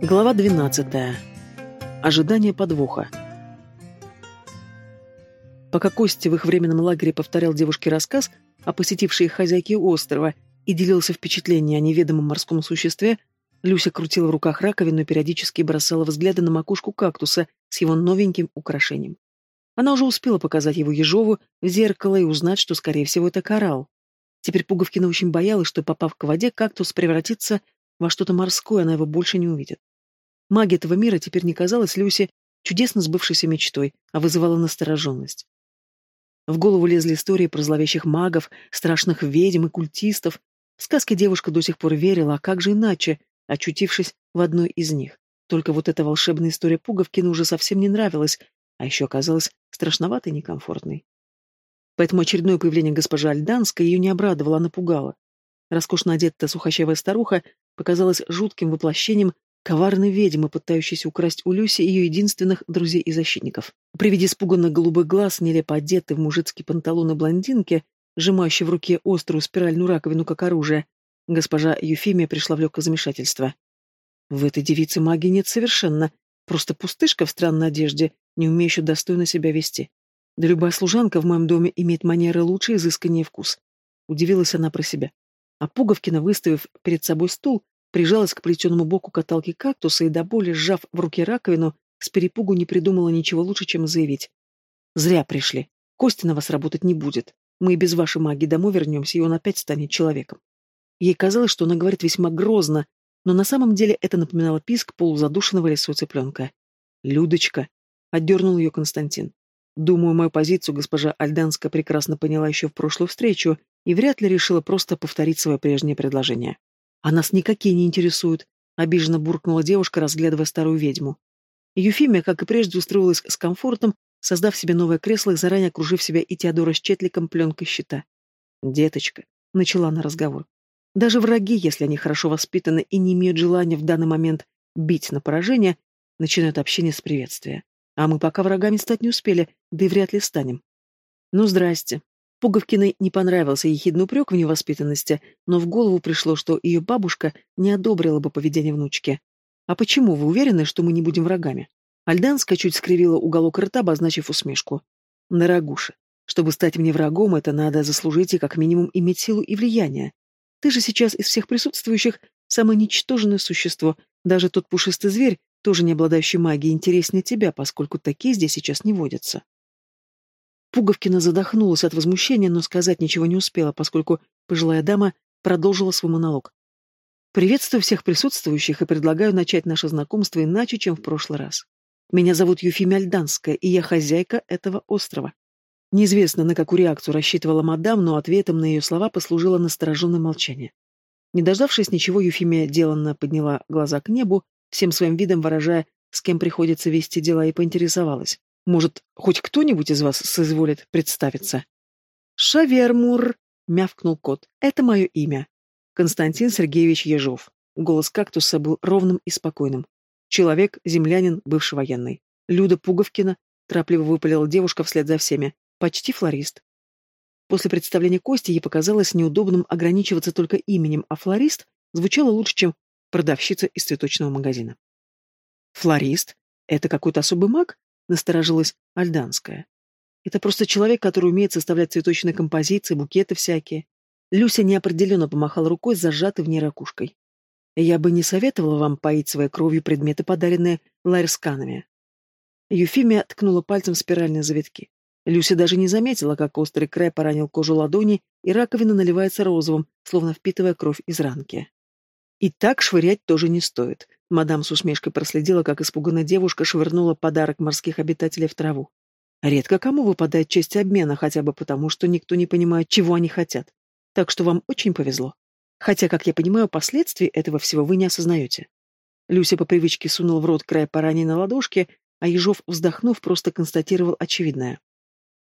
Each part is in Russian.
Глава 12. Ожидание подвоха. Пока Костя в их временном лагере повторял девушке рассказ о посетившей хозяйке острова и делился впечатлениями о неведомом морском существе, Люся крутила в руках раковину и периодически бросала взгляды на макушку кактуса с его новеньким украшением. Она уже успела показать его Ежову в зеркало и узнать, что, скорее всего, это коралл. Теперь Пуговкина очень боялась, что, попав к воде, кактус превратится во что-то морское, она его больше не увидит. Магия этого мира теперь не казалась Люсе чудесно сбывшейся мечтой, а вызывала настороженность. В голову лезли истории про зловещих магов, страшных ведьм и культистов. В сказки девушка до сих пор верила, а как же иначе, очутившись в одной из них. Только вот эта волшебная история Пуговкина уже совсем не нравилась, а еще оказалась страшноватой и некомфортной. Поэтому очередное появление госпожи Альданской ее не обрадовало, а напугало. Роскошно одетая сухощавая старуха показалась жутким воплощением коварной ведьмы, пытающейся украсть у Люси ее единственных друзей и защитников. При виде испуганных голубых глаз, нелепо одетой в мужицкие панталоны блондинки, сжимающей в руке острую спиральную раковину как оружие, госпожа Юфимия пришла в легкое замешательство. В этой девице магии нет совершенно, просто пустышка в странной одежде, не умеющая достойно себя вести. Да любая служанка в моем доме имеет манеры лучше изысканнее вкус. Удивилась она про себя. А Пуговкина, выставив перед собой стул, прижалась к плетеному боку каталки кактуса и до боли, сжав в руке раковину, с перепугу не придумала ничего лучше, чем заявить. «Зря пришли. Костя на вас работать не будет. Мы и без вашей магии домой вернемся, и он опять станет человеком». Ей казалось, что она говорит весьма грозно, но на самом деле это напоминало писк полузадушенного лесу цыпленка. «Людочка!» — отдернул ее Константин. Думаю, мою позицию госпожа Альданская прекрасно поняла еще в прошлую встречу и вряд ли решила просто повторить свое прежнее предложение. «А нас никакие не интересуют», — обиженно буркнула девушка, разглядывая старую ведьму. Юфимия, как и прежде, устроилась с комфортом, создав себе новое кресло и заранее окружив себя и Теодора с Четликом пленкой щита. «Деточка», — начала она разговор, — «даже враги, если они хорошо воспитаны и не имеют желания в данный момент бить на поражение, начинают общение с приветствия. А мы пока врагами стать не успели, да и вряд ли станем». «Ну, здрасте», Пуговкиной не понравился ехидный упрек в невоспитанности, но в голову пришло, что ее бабушка не одобрила бы поведение внучки. «А почему вы уверены, что мы не будем врагами?» Альданская чуть скривила уголок рта, обозначив усмешку. «Дорогуша, чтобы стать мне врагом, это надо заслужить и как минимум иметь силу и влияние. Ты же сейчас из всех присутствующих самое ничтожное существо, даже тот пушистый зверь, тоже не обладающий магией, интереснее тебя, поскольку такие здесь сейчас не водятся». Пуговкина задохнулась от возмущения, но сказать ничего не успела, поскольку пожилая дама продолжила свой монолог. «Приветствую всех присутствующих и предлагаю начать наше знакомство иначе, чем в прошлый раз. Меня зовут Юфимия Альданская, и я хозяйка этого острова». Неизвестно, на какую реакцию рассчитывала мадам, но ответом на ее слова послужило настороженное молчание. Не дождавшись ничего, Юфимия деланно подняла глаза к небу, всем своим видом выражая, с кем приходится вести дела, и поинтересовалась. Может, хоть кто-нибудь из вас соизволит представиться? Шавермур, мявкнул кот. Это мое имя. Константин Сергеевич Ежов. Голос кактуса был ровным и спокойным. Человек, землянин, бывший военный. Люда Пуговкина, торопливо выпалила девушка вслед за всеми. Почти флорист. После представления Кости ей показалось неудобным ограничиваться только именем, а флорист звучало лучше, чем продавщица из цветочного магазина. Флорист? Это какой-то особый маг? Насторожилась Альданская. Это просто человек, который умеет составлять цветочные композиции, букеты всякие. Люся неопределенно помахала рукой зажатой в ней ракушкой. Я бы не советовала вам поить своей кровью предметы, подаренные ларсканами. Юфимия ткнула пальцем в спиральные завитки. Люся даже не заметила, как острый край поранил кожу ладони, и раковина наливается розовым, словно впитывая кровь из ранки. И так швырять тоже не стоит. Мадам с усмешкой проследила, как испуганная девушка швырнула подарок морских обитателей в траву. Редко кому выпадает честь обмена, хотя бы потому, что никто не понимает, чего они хотят. Так что вам очень повезло. Хотя, как я понимаю, последствий этого всего вы не осознаете. Люся по привычке сунула в рот край пораненной ладошки, а Ежов, вздохнув, просто констатировал очевидное.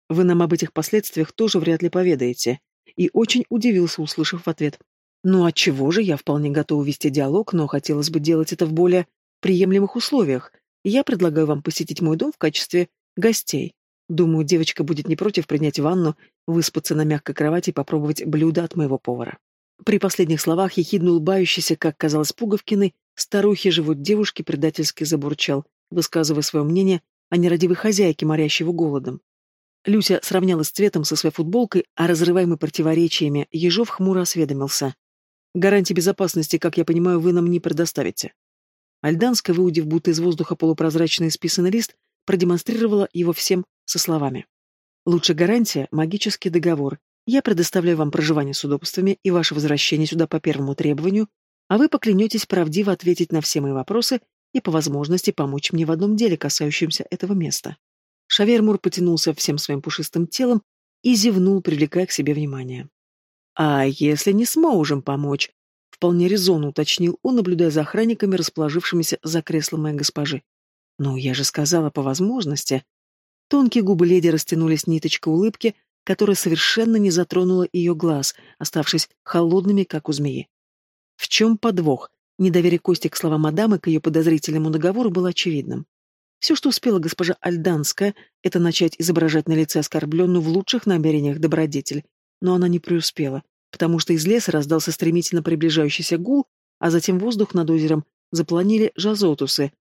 Вы нам об этих последствиях тоже вряд ли поведаете. И очень удивился, услышав в ответ. Ну, от чего же я вполне готова вести диалог, но хотелось бы делать это в более приемлемых условиях. Я предлагаю вам посетить мой дом в качестве гостей. Думаю, девочка будет не против принять ванну, выспаться на мягкой кровати и попробовать блюдо от моего повара. При последних словах ехидно улыбающийся, как казалось Пуговкиной, Старухи живут девушки предательски забурчал, высказывая свое мнение о нерадивой хозяйке, морящего голодом. Люся сравнялась цветом со своей футболкой, а разрываемый противоречиями Ежов хмуро осведомился. «Гарантии безопасности, как я понимаю, вы нам не предоставите». Альданская, выудив будто из воздуха полупрозрачный списанный лист, продемонстрировала его всем со словами. «Лучшая гарантия — магический договор. Я предоставляю вам проживание с удобствами и ваше возвращение сюда по первому требованию, а вы поклянетесь правдиво ответить на все мои вопросы и по возможности помочь мне в одном деле, касающемся этого места. Шавермур потянулся всем своим пушистым телом и зевнул, привлекая к себе внимание. «А если не сможем помочь?» — вполне резонно уточнил он, наблюдая за охранниками, расположившимися за креслом моей госпожи. «Ну, я же сказала, по возможности». Тонкие губы леди растянулись ниточкой улыбки, которая совершенно не затронула ее глаз, оставшись холодными, как у змеи. В чем подвох? Недоверие Кости к словам мадамы к ее подозрительному договору было очевидным. Все, что успела госпожа Альданская, это начать изображать на лице оскорбленную в лучших намерениях добродетель, но она не преуспела, потому что из леса раздался стремительно приближающийся гул, а затем воздух над озером запланили жазотусы.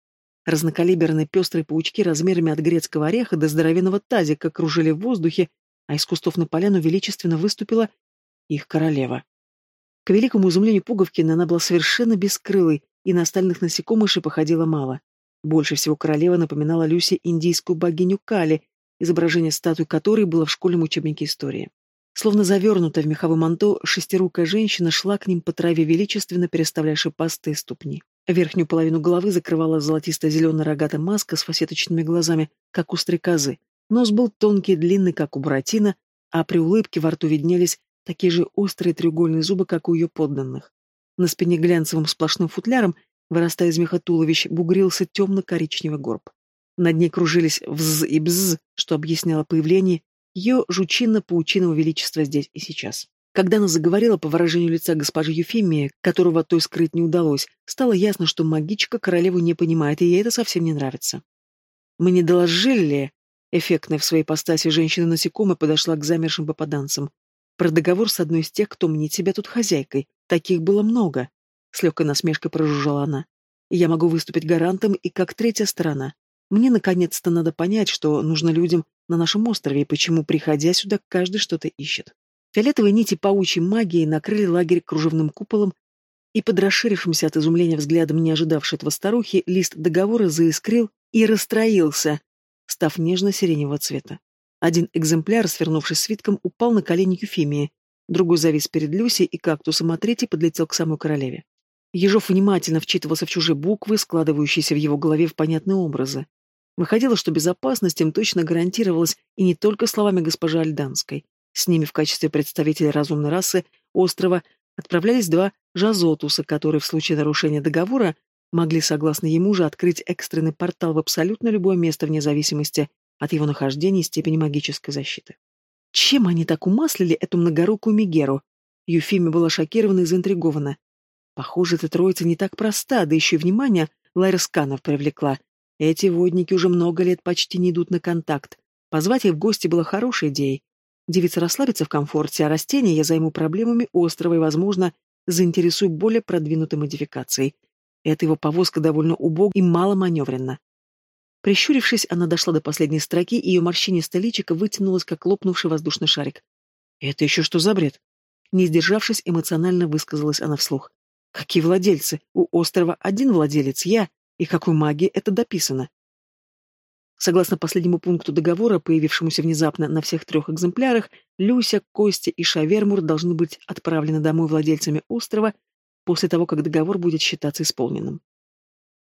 Разнокалиберные пестрые паучки размерами от грецкого ореха до здоровенного тазика кружили в воздухе, а из кустов на поляну величественно выступила их королева. К великому изумлению Пуговкина она была совершенно бескрылой, и на остальных насекомых походила мало. Больше всего королева напоминала Люси индийскую богиню Кали, изображение статуи которой было в школьном учебнике истории. Словно завернутая в меховой манто, шестирукая женщина шла к ним по траве величественно, переставляя шипастые ступни. Верхнюю половину головы закрывала золотисто-зеленая рогатая маска с фасеточными глазами, как у стрекозы. Нос был тонкий и длинный, как у Буратино, а при улыбке во рту виднелись такие же острые треугольные зубы, как у ее подданных. На спине глянцевым сплошным футляром, вырастая из меха туловищ, бугрился темно-коричневый горб. Над ней кружились вз и бз, что объясняло появление ее жучинно-паучиного величества здесь и сейчас. Когда она заговорила по выражению лица госпожи Юфемии, которого той скрыть не удалось, стало ясно, что магичка королеву не понимает, и ей это совсем не нравится. «Мы не доложили Эффектная в своей постаси женщина-насекомая подошла к замершим попаданцам. Про договор с одной из тех, кто мнит себя тут хозяйкой. Таких было много. С легкой насмешкой прожужжала она. Я могу выступить гарантом и как третья сторона. Мне наконец-то надо понять, что нужно людям на нашем острове и почему, приходя сюда, каждый что-то ищет. Фиолетовые нити паучьей магии накрыли лагерь кружевным куполом, и под расширившимся от изумления взглядом не ожидавшей этого старухи лист договора заискрил и расстроился, став нежно-сиреневого цвета. Один экземпляр, свернувшись свитком, упал на колени Юфимии, другой завис перед Люсей и кактусом, а третий подлетел к самой королеве. Ежов внимательно вчитывался в чужие буквы, складывающиеся в его голове в понятные образы. Выходило, что безопасность им точно гарантировалась и не только словами госпожи Альданской. С ними в качестве представителей разумной расы острова отправлялись два жазотуса, которые в случае нарушения договора могли, согласно ему же, открыть экстренный портал в абсолютно любое место вне зависимости от его нахождения и степени магической защиты. Чем они так умаслили эту многорукую Мегеру? Юфиме была шокирована и заинтригована. Похоже, эта троица не так проста, да еще и внимание Лайрсканов привлекла. Эти водники уже много лет почти не идут на контакт. Позвать их в гости было хорошей идеей. Девица расслабится в комфорте, а растения я займу проблемами острова и, возможно, заинтересую более продвинутой модификацией. Эта его повозка довольно убог и мало маневренна. Прищурившись, она дошла до последней строки, и ее морщинистое личико вытянулось, как лопнувший воздушный шарик. «Это еще что за бред?» Не сдержавшись, эмоционально высказалась она вслух. «Какие владельцы? У острова один владелец, я. И какой магии это дописано?» Согласно последнему пункту договора, появившемуся внезапно на всех трех экземплярах, Люся, Костя и Шавермур должны быть отправлены домой владельцами острова после того, как договор будет считаться исполненным.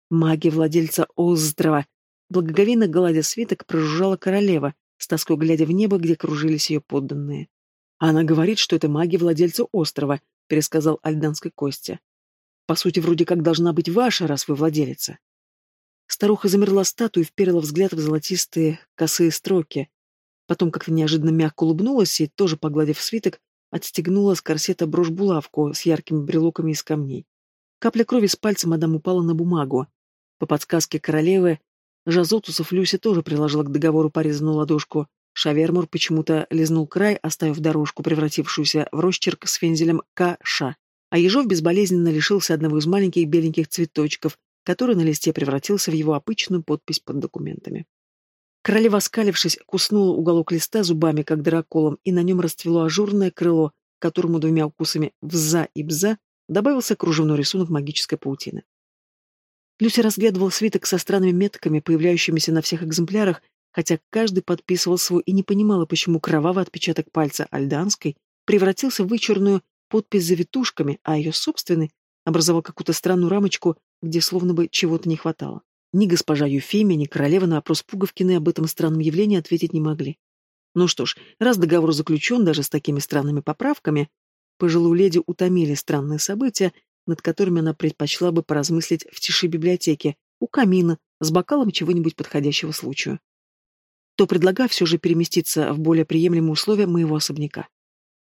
Магия владельца острова, благоговейно гладя свиток, прожужжала королева, с тоской глядя в небо, где кружились ее подданные. «Она говорит, что это магия владельца острова», — пересказал Альданской Костя. «По сути, вроде как должна быть ваша, раз вы владелица». Старуха замерла статую и вперила взгляд в золотистые косые строки. Потом как-то неожиданно мягко улыбнулась и, тоже погладив свиток, Отстегнула с корсета брошь-булавку с яркими брелоками из камней. Капля крови с пальца мадам упала на бумагу. По подсказке королевы, Жазотусов Люся тоже приложила к договору порезанную ладошку. Шавермур почему-то лизнул край, оставив дорожку, превратившуюся в росчерк с фензелем «К.Ш». а Ежов безболезненно лишился одного из маленьких беленьких цветочков, который на листе превратился в его обычную подпись под документами. Королева, оскалившись, куснула уголок листа зубами, как драколом, и на нем расцвело ажурное крыло, которому двумя укусами «вза» и «бза» добавился кружевной рисунок магической паутины. Люся разглядывал свиток со странными метками, появляющимися на всех экземплярах, хотя каждый подписывал свой и не понимала, почему кровавый отпечаток пальца Альданской превратился в вычурную подпись с завитушками, а ее собственный образовал какую-то странную рамочку, где словно бы чего-то не хватало. Ни госпожа Юфемия, ни королева на вопрос Пуговкины об этом странном явлении ответить не могли. Ну что ж, раз договор заключен даже с такими странными поправками, пожилую леди утомили странные события, над которыми она предпочла бы поразмыслить в тиши библиотеки, у камина, с бокалом чего-нибудь подходящего случаю то предлагаю все же переместиться в более приемлемые условия моего особняка.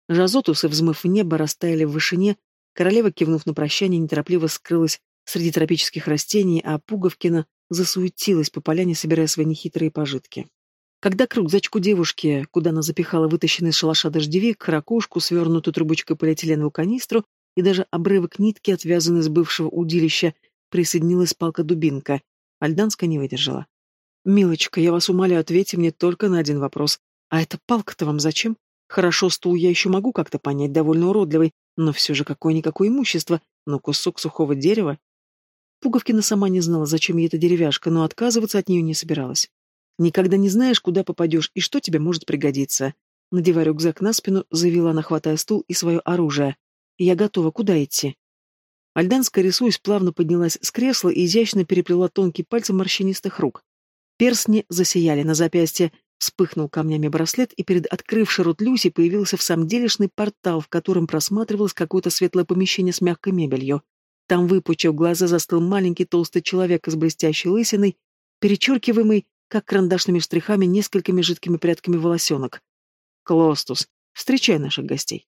Жазотусы, взмыв в небо, растаяли в вышине, королева, кивнув на прощание, неторопливо скрылась среди тропических растений, а Пуговкина засуетилась по поляне, собирая свои нехитрые пожитки. Когда к рюкзачку девушки, куда она запихала вытащенный из шалаша дождевик, ракушку, свернутую трубочкой полиэтиленовую канистру и даже обрывок нитки, отвязанный с бывшего удилища, присоединилась палка-дубинка, Альданская не выдержала. «Милочка, я вас умоляю, ответьте мне только на один вопрос. А эта палка-то вам зачем? Хорошо, стул я еще могу как-то понять, довольно уродливый, но все же какое-никакое имущество, но кусок сухого дерева». Пуговкина сама не знала, зачем ей эта деревяшка, но отказываться от нее не собиралась. «Никогда не знаешь, куда попадешь и что тебе может пригодиться». Надевая рюкзак на спину, заявила она, хватая стул и свое оружие. «Я готова. Куда идти?» Альданская, рисуясь, плавно поднялась с кресла и изящно переплела тонкие пальцы морщинистых рук. Перстни засияли на запястье, вспыхнул камнями браслет, и перед открывшей рот Люси появился в самом делешный портал, в котором просматривалось какое-то светлое помещение с мягкой мебелью. Там, выпучив глаза, застыл маленький толстый человек с блестящей лысиной, перечеркиваемый, как карандашными штрихами, несколькими жидкими прядками волосенок. «Клостус, встречай наших гостей».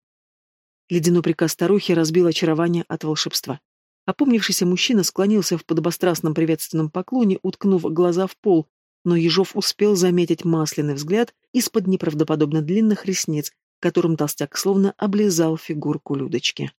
Ледяной приказ старухи разбил очарование от волшебства. Опомнившийся мужчина склонился в подобострастном приветственном поклоне, уткнув глаза в пол, но Ежов успел заметить масляный взгляд из-под неправдоподобно длинных ресниц, которым толстяк словно облизал фигурку Людочки.